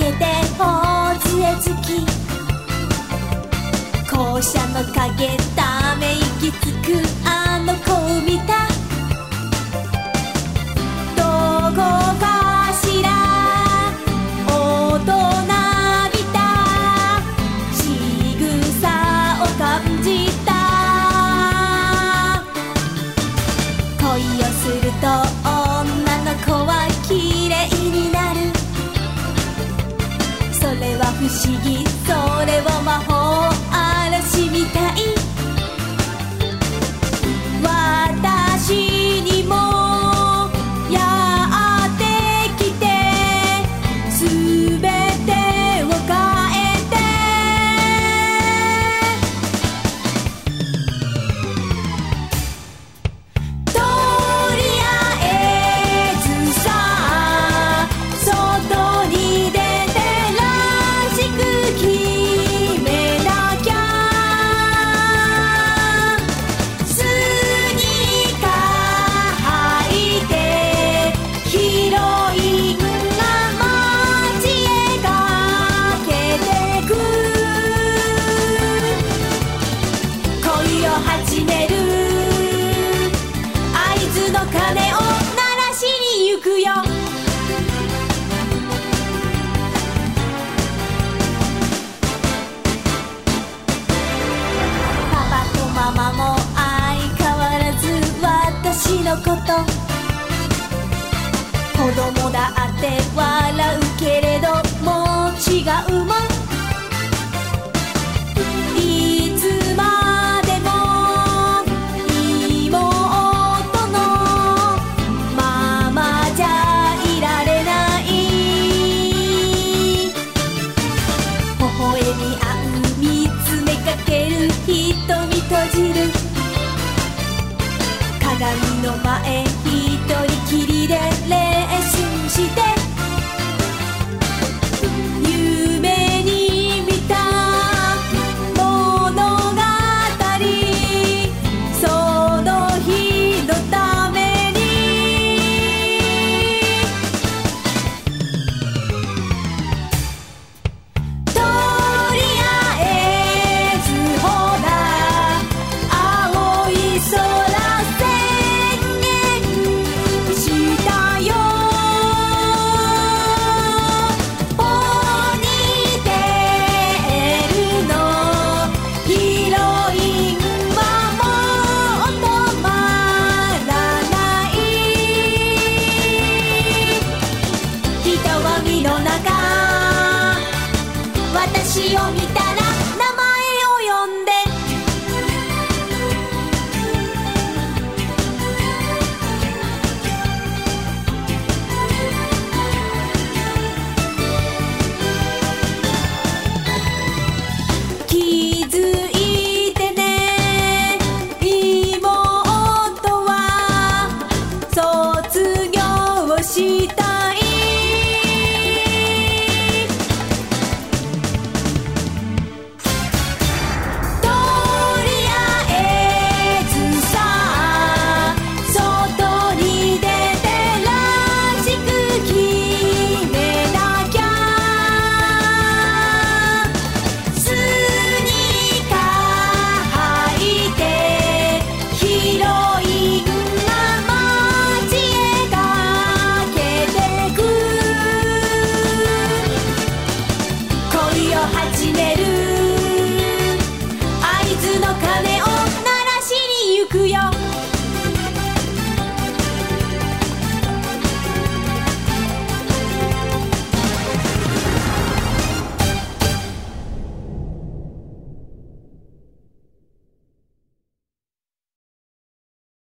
けて頬杖つき校舎の影ため息つくあの子を見た。どこかしら大人びた。仕草を感じた。恋をすると女の子は綺麗になる。不思議。それは魔法始める。合図の鐘を鳴らしに行くよ。パパとママも相変わらず私のこと。子供だって笑う。閉じる。鏡の前一人きりで練習して。を見た